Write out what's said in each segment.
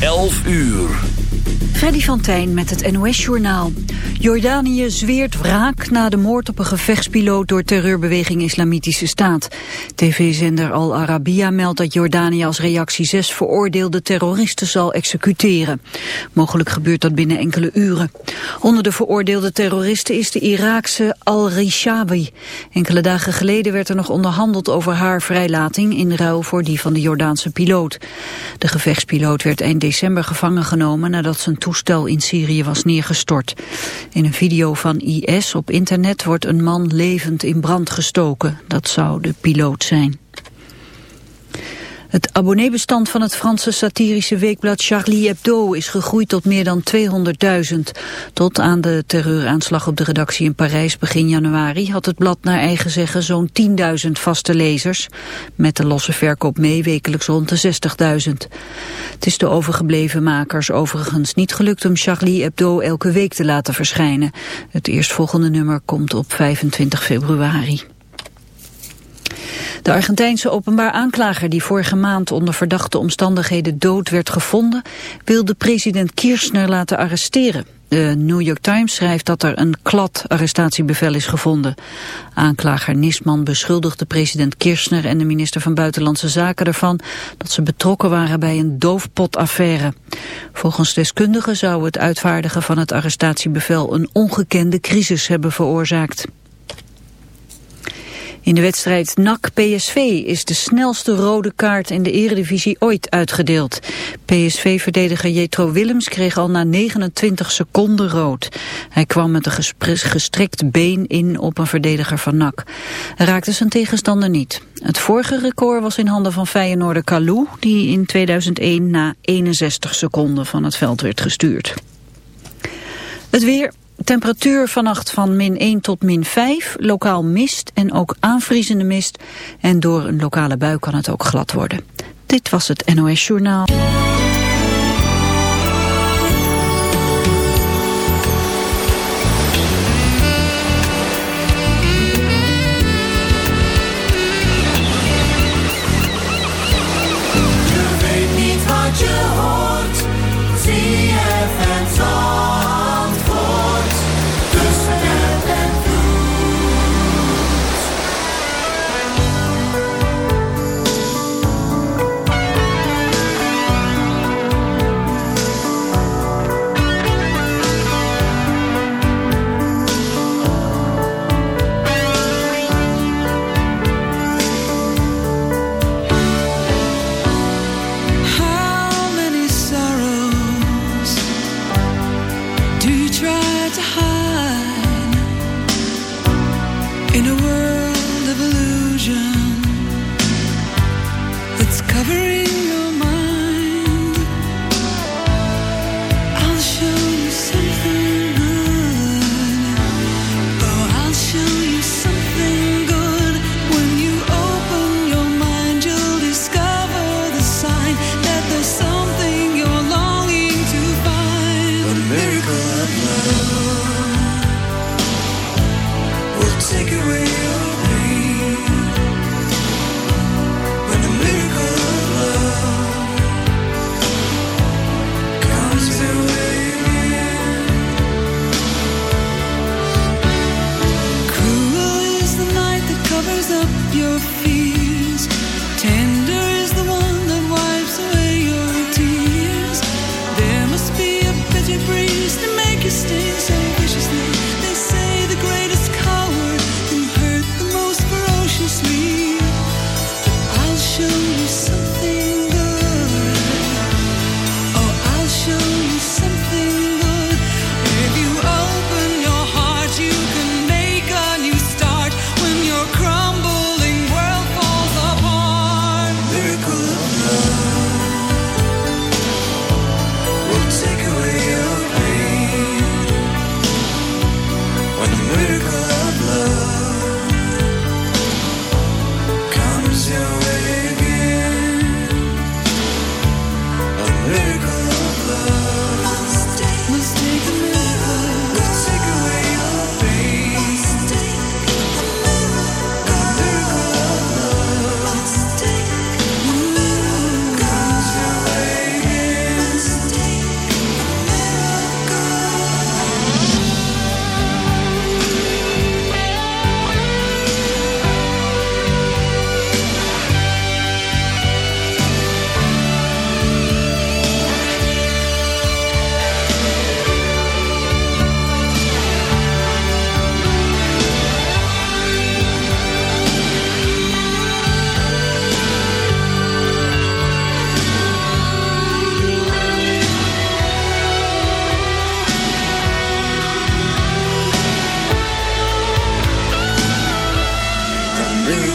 11 uur. Freddy van Tijn met het NOS-journaal. Jordanië zweert wraak na de moord op een gevechtspiloot door terreurbeweging Islamitische Staat. TV-zender Al Arabiya meldt dat Jordanië als reactie zes veroordeelde terroristen zal executeren. Mogelijk gebeurt dat binnen enkele uren. Onder de veroordeelde terroristen is de Iraakse Al-Rishawi. Enkele dagen geleden werd er nog onderhandeld over haar vrijlating in ruil voor die van de Jordaanse piloot. De gevechtspiloot werd eind december gevangen genomen nadat zijn toestel in Syrië was neergestort. In een video van IS op internet wordt een man levend in brand gestoken. Dat zou de piloot zijn. Het abonneebestand van het Franse satirische weekblad Charlie Hebdo is gegroeid tot meer dan 200.000. Tot aan de terreuraanslag op de redactie in Parijs begin januari had het blad naar eigen zeggen zo'n 10.000 vaste lezers. Met de losse verkoop mee wekelijks rond de 60.000. Het is de overgebleven makers overigens niet gelukt om Charlie Hebdo elke week te laten verschijnen. Het eerstvolgende nummer komt op 25 februari. De Argentijnse openbaar aanklager die vorige maand onder verdachte omstandigheden dood werd gevonden, wilde president Kirchner laten arresteren. De New York Times schrijft dat er een klad arrestatiebevel is gevonden. Aanklager Nisman beschuldigde president Kirchner en de minister van Buitenlandse Zaken ervan dat ze betrokken waren bij een doofpotaffaire. Volgens deskundigen zou het uitvaardigen van het arrestatiebevel een ongekende crisis hebben veroorzaakt. In de wedstrijd NAC-PSV is de snelste rode kaart in de eredivisie ooit uitgedeeld. PSV-verdediger Jetro Willems kreeg al na 29 seconden rood. Hij kwam met een gestrekt been in op een verdediger van NAC. Hij raakte zijn tegenstander niet. Het vorige record was in handen van Feyenoorder Kalou, die in 2001 na 61 seconden van het veld werd gestuurd. Het weer, Temperatuur vannacht van min 1 tot min 5, lokaal mist en ook aanvriezende mist. En door een lokale bui kan het ook glad worden. Dit was het NOS Journaal.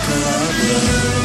problem.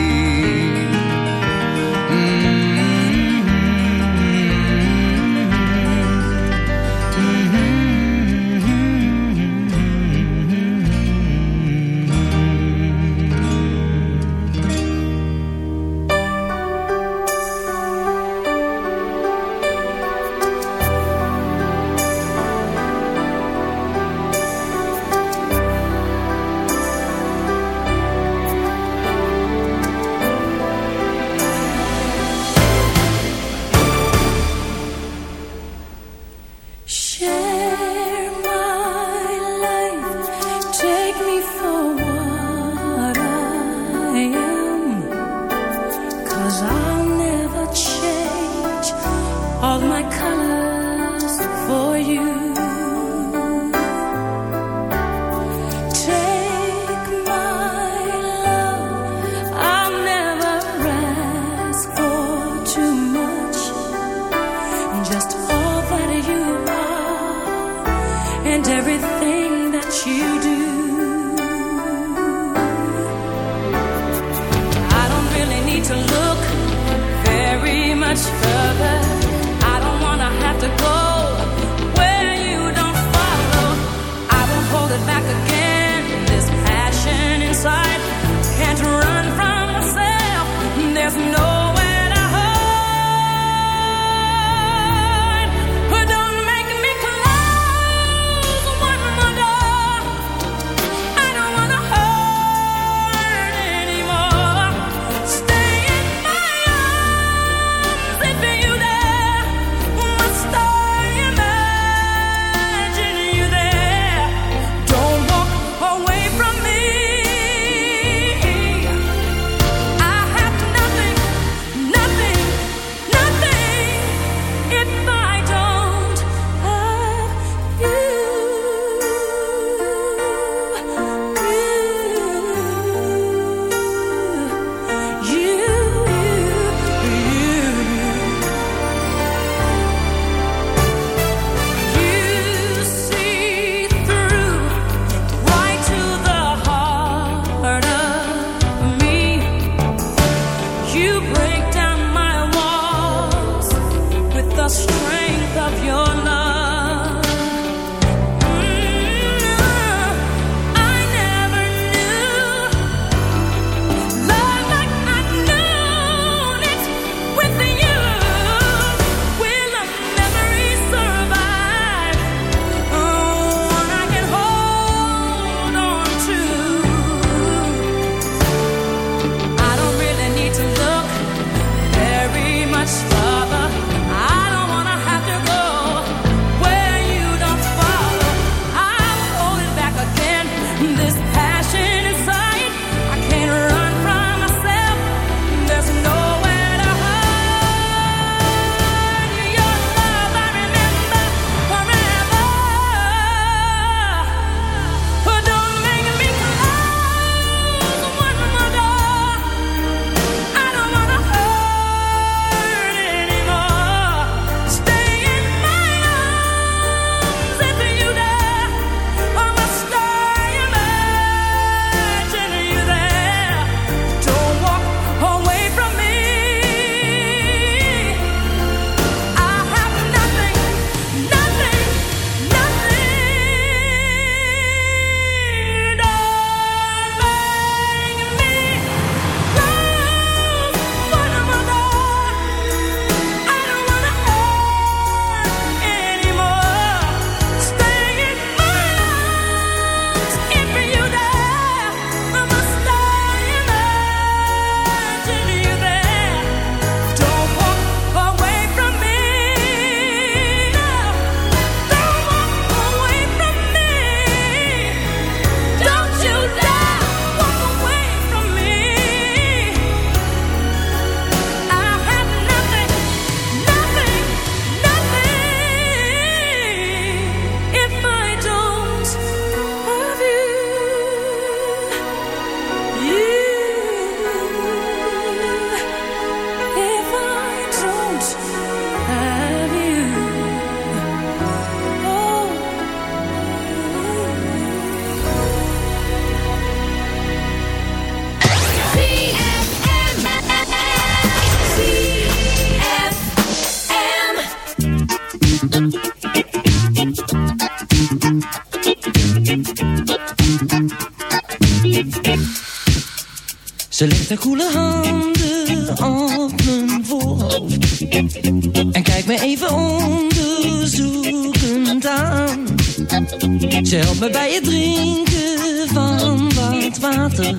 Me bij het drinken van wat water.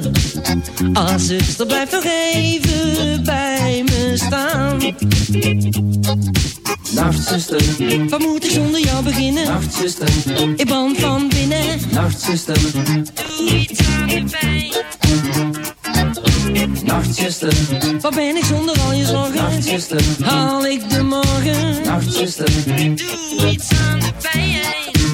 Ah, zuster, blijf nog even bij me staan. Nachtzuster, wat moet ik zonder jou beginnen? Nachtzuster, ik brand van binnen. Nachtzuster, doe iets aan de pijn. Nachtzuster, wat ben ik zonder al je zorgen? Nachtzuster, haal ik de morgen? Nachtzuster, doe iets aan de pijn.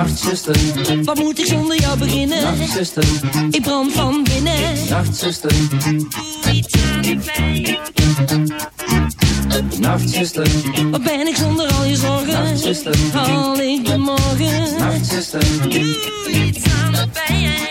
Nachtzuster, wat moet ik zonder jou beginnen? Nachtzuster, ik brand van binnen. Nachtzuster, doe iets aan pijn. Nachtzuster, wat ben ik zonder al je zorgen? Nachtzuster, haal ik de morgen? Nachtzuster, doe iets aan de pijn.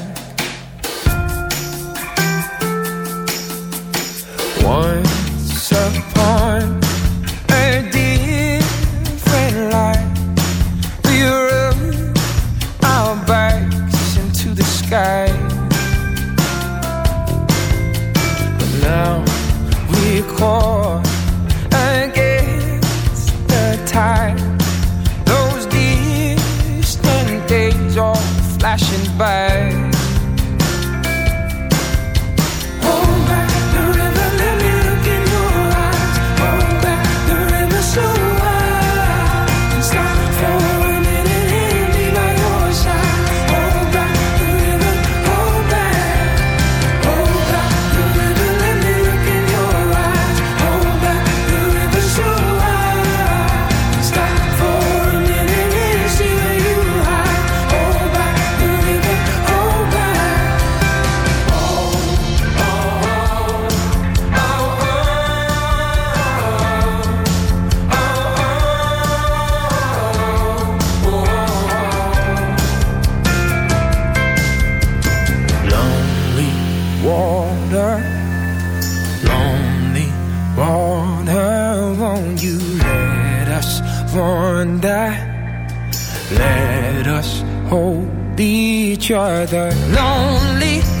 Once upon a different life, we rode our bikes into the sky. But now we against the tide. Those distant days are flashing by. let us wonder. Let us hold each other Lonely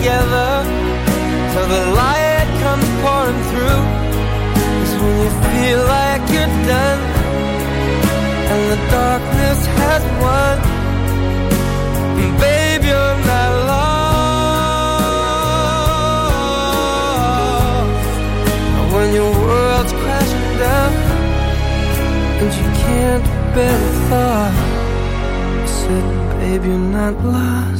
together till the light comes pouring through. Is when you feel like you're done and the darkness has won. Babe, you're not lost. When your world's crashing down and you can't bear the thought. I said, babe, you're not lost.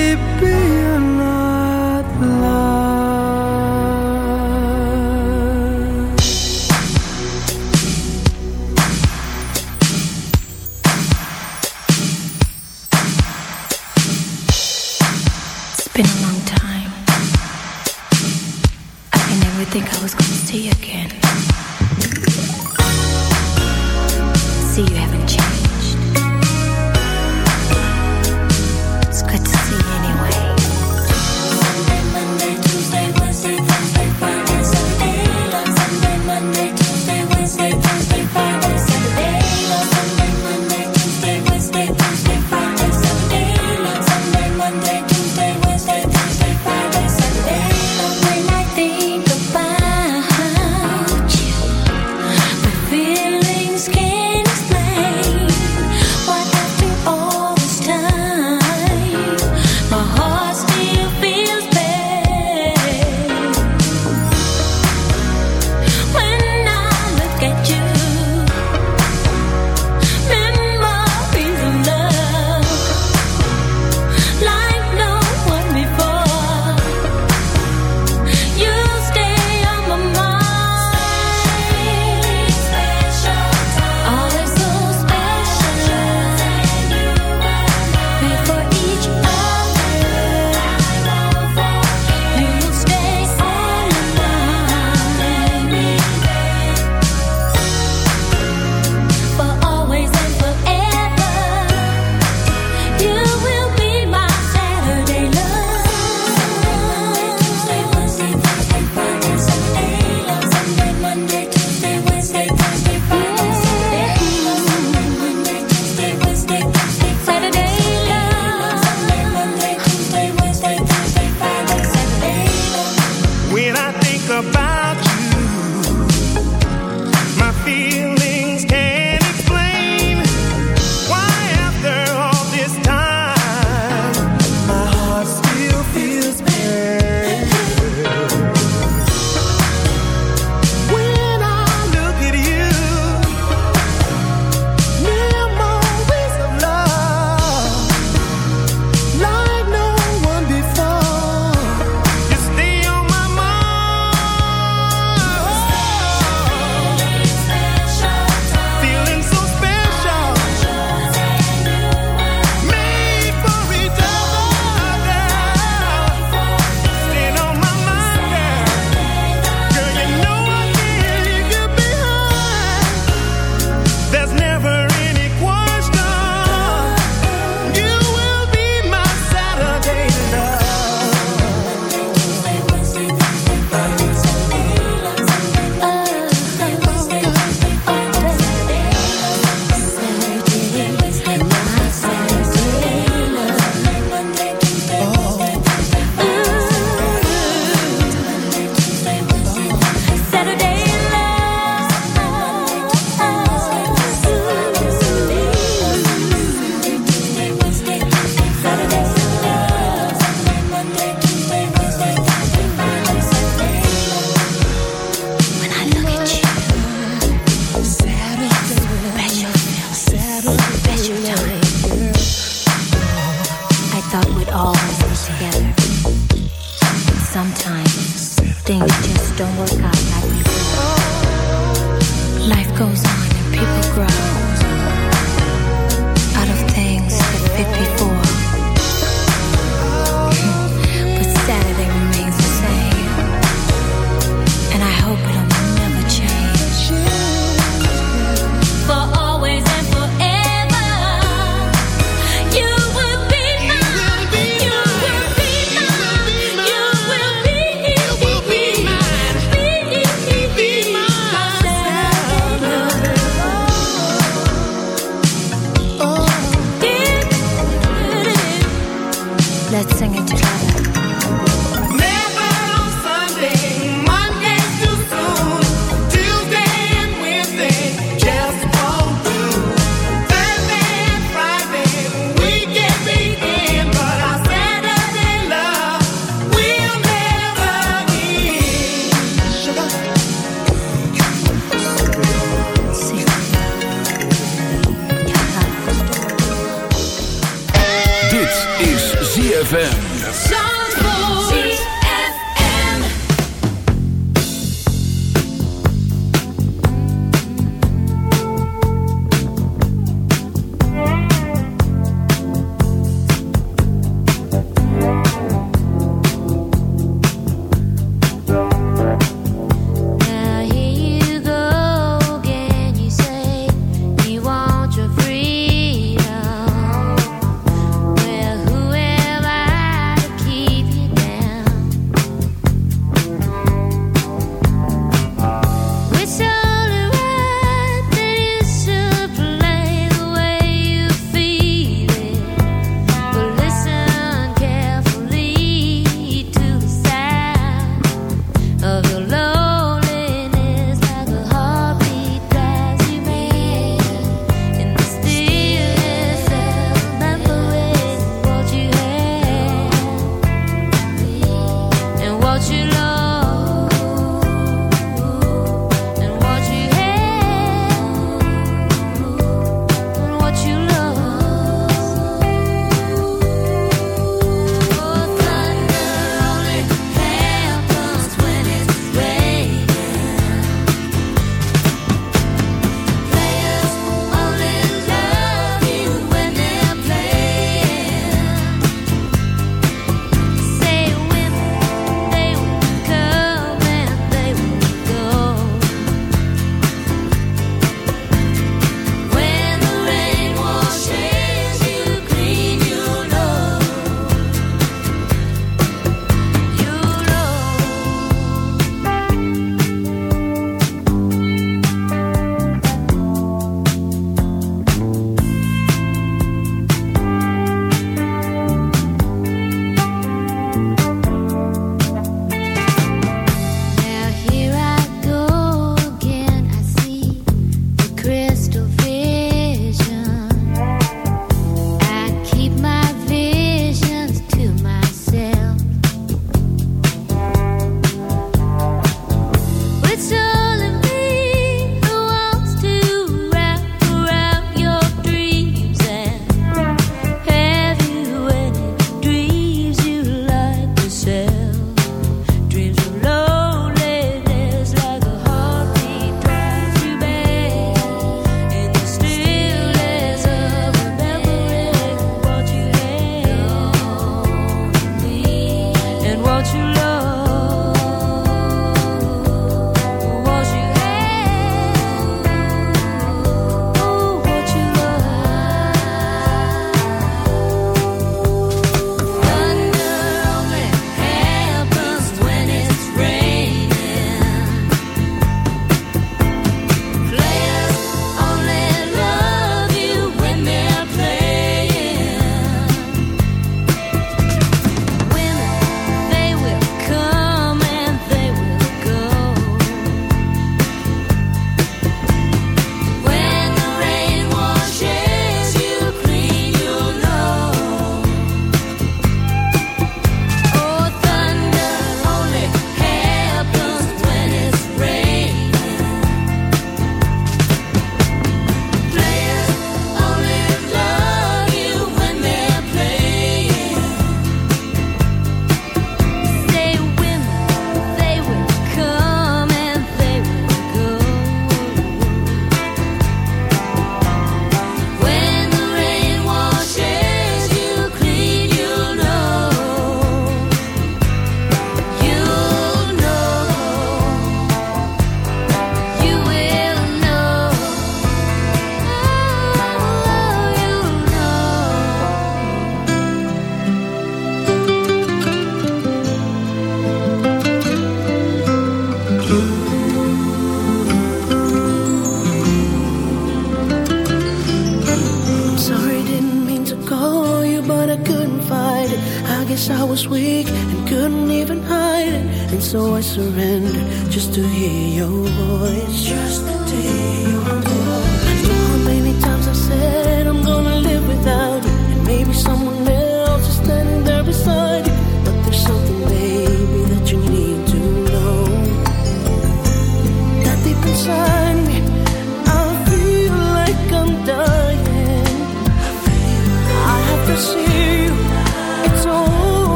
I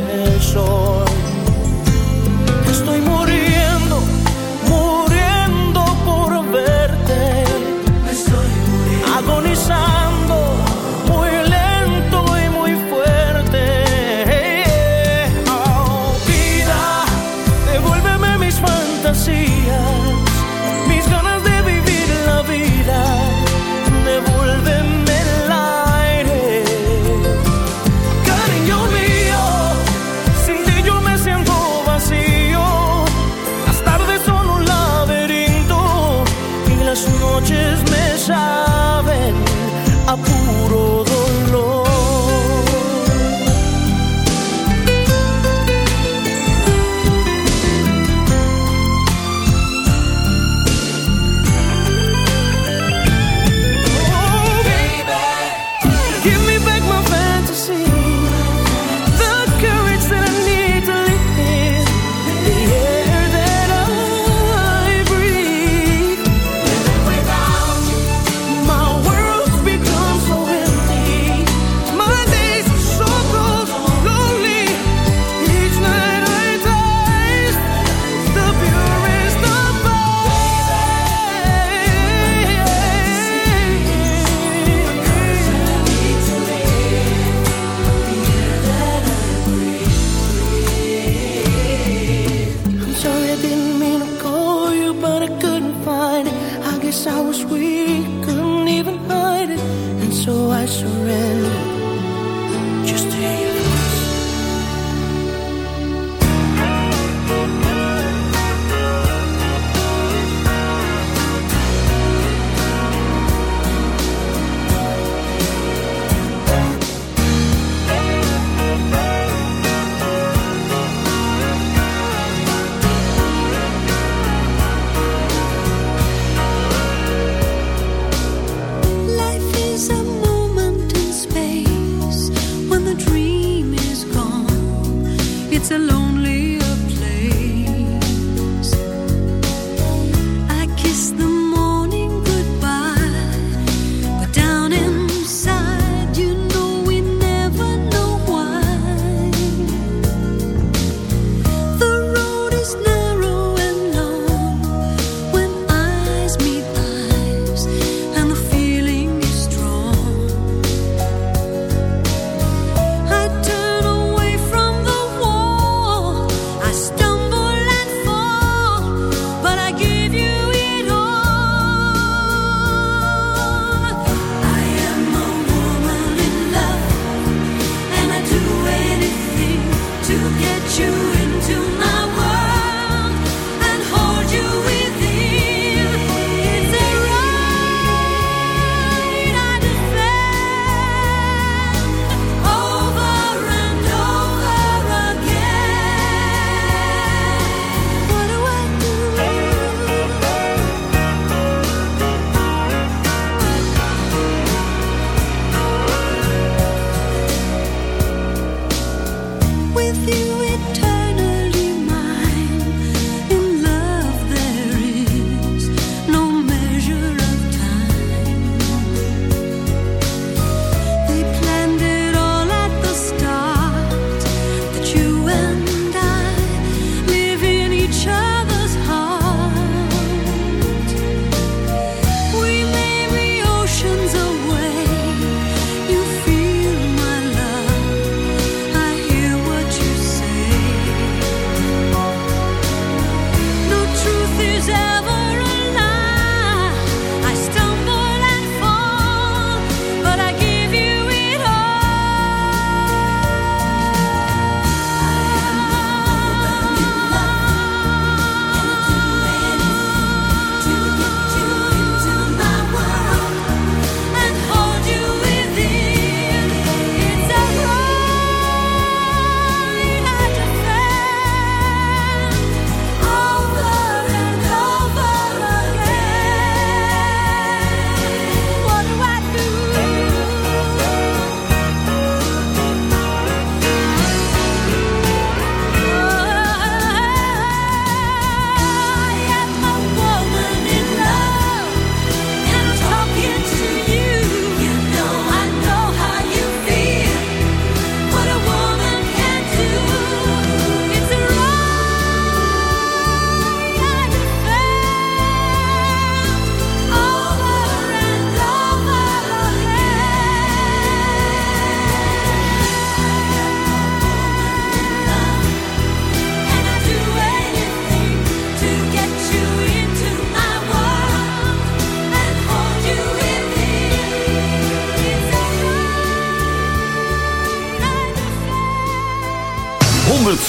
tapa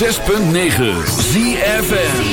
106.9 ZFN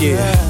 Yeah.